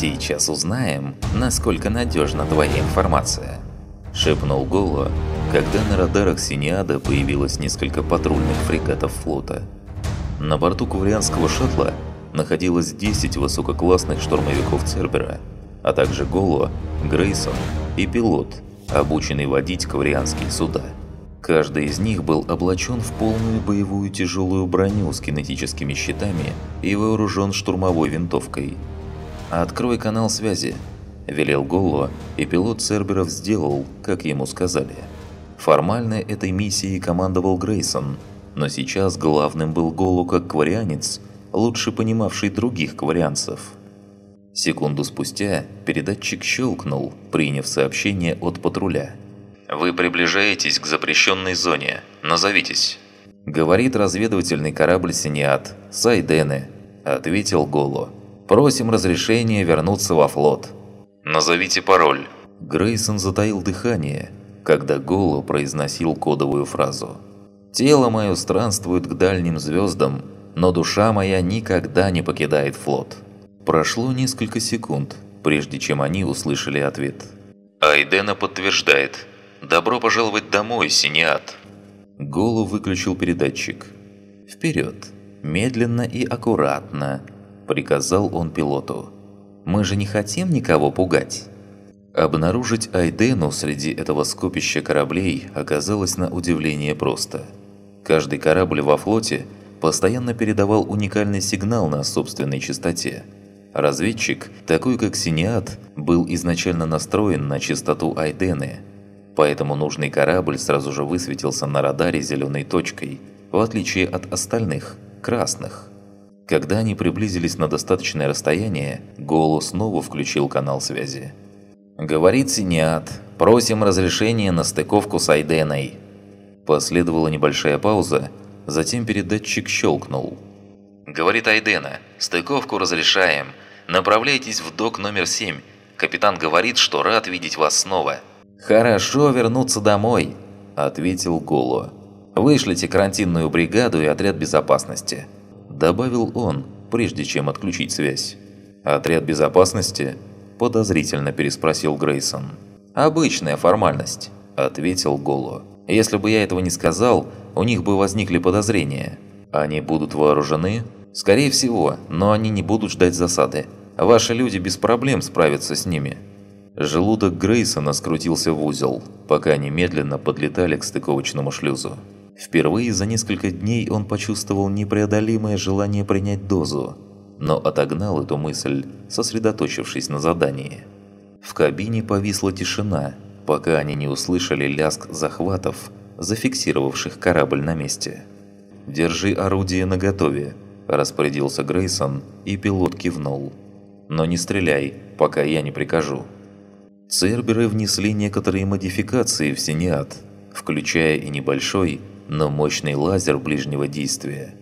«Сейчас узнаем, насколько надежна твоя информация», – шепнул Голо, когда на радарах Синиада появилось несколько патрульных фрегатов флота. На борту куврианского шаттла находилось 10 высококлассных штурмовиков Цербера, а также Голо, Грейсон и пилот, обученный водить каврианские суда. Каждый из них был облачен в полную боевую тяжелую броню с кинетическими щитами и вооружен штурмовой винтовкой. «Открой канал связи», – велел Голло, и пилот Церберов сделал, как ему сказали. Формально этой миссией командовал Грейсон, но сейчас главным был Голло как кварианец, лучше понимавший других кварианцев. Секунду спустя передатчик щелкнул, приняв сообщение от патруля. «Вы приближаетесь к запрещенной зоне. Назовитесь». «Говорит разведывательный корабль «Синиат». Сайдены», – ответил Голо. «Просим разрешения вернуться во флот». «Назовите пароль». Грейсон затаил дыхание, когда Голо произносил кодовую фразу. «Тело мое странствует к дальним звездам, но душа моя никогда не покидает флот». Прошло несколько секунд, прежде чем они услышали ответ. «Айдена подтверждает. Добро пожаловать домой, Синиат!» Голу выключил передатчик. «Вперед! Медленно и аккуратно!» – приказал он пилоту. «Мы же не хотим никого пугать!» Обнаружить Айдену среди этого скопища кораблей оказалось на удивление просто. Каждый корабль во флоте постоянно передавал уникальный сигнал на собственной частоте – Разведчик, такой как Синиат, был изначально настроен на частоту Айдены, поэтому нужный корабль сразу же высветился на радаре зеленой точкой, в отличие от остальных – красных. Когда они приблизились на достаточное расстояние, Голу снова включил канал связи. «Говорит Синиат, просим разрешения на стыковку с Айденой». Последовала небольшая пауза, затем передатчик щелкнул. «Говорит Айдена, стыковку разрешаем. Направляйтесь в док номер 7. Капитан говорит, что рад видеть вас снова». «Хорошо вернуться домой», – ответил Голо. «Вышлите карантинную бригаду и отряд безопасности», – добавил он, прежде чем отключить связь. «Отряд безопасности?» – подозрительно переспросил Грейсон. «Обычная формальность», – ответил Голо. «Если бы я этого не сказал, у них бы возникли подозрения. Они будут вооружены?» «Скорее всего, но они не будут ждать засады. Ваши люди без проблем справятся с ними». Желудок Грейсона скрутился в узел, пока они медленно подлетали к стыковочному шлюзу. Впервые за несколько дней он почувствовал непреодолимое желание принять дозу, но отогнал эту мысль, сосредоточившись на задании. В кабине повисла тишина, пока они не услышали лязг захватов, зафиксировавших корабль на месте. «Держи орудие наготове», – распорядился Грейсон, и пилот кивнул. Но не стреляй, пока я не прикажу. Церберы внесли некоторые модификации в Синиат, включая и небольшой, но мощный лазер ближнего действия.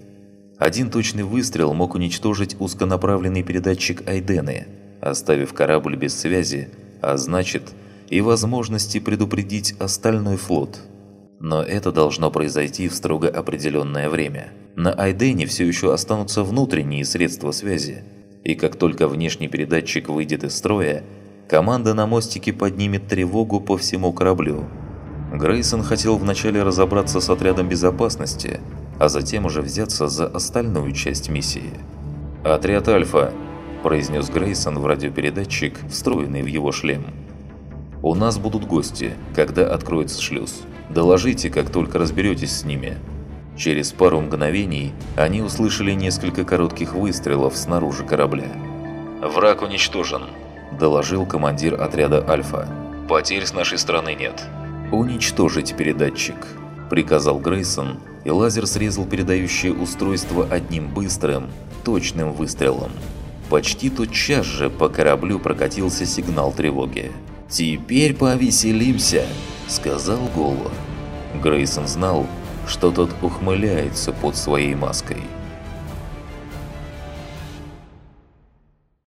Один точный выстрел мог уничтожить узконаправленный передатчик Айдены, оставив корабль без связи, а значит и возможности предупредить остальной флот. Но это должно произойти в строго определенное время. На Айдене все еще останутся внутренние средства связи – и как только внешний передатчик выйдет из строя, команда на мостике поднимет тревогу по всему кораблю. Грейсон хотел вначале разобраться с отрядом безопасности, а затем уже взяться за остальную часть миссии. «Отряд Альфа», – произнес Грейсон в радиопередатчик, встроенный в его шлем. «У нас будут гости, когда откроется шлюз. Доложите, как только разберетесь с ними». Через пару мгновений они услышали несколько коротких выстрелов снаружи корабля. «Враг уничтожен», – доложил командир отряда «Альфа». «Потерь с нашей стороны нет». «Уничтожить передатчик», – приказал Грейсон, и лазер срезал передающее устройство одним быстрым, точным выстрелом. Почти тотчас же по кораблю прокатился сигнал тревоги. «Теперь повеселимся», – сказал Голо. Грейсон знал, что тот ухмыляется под своей маской.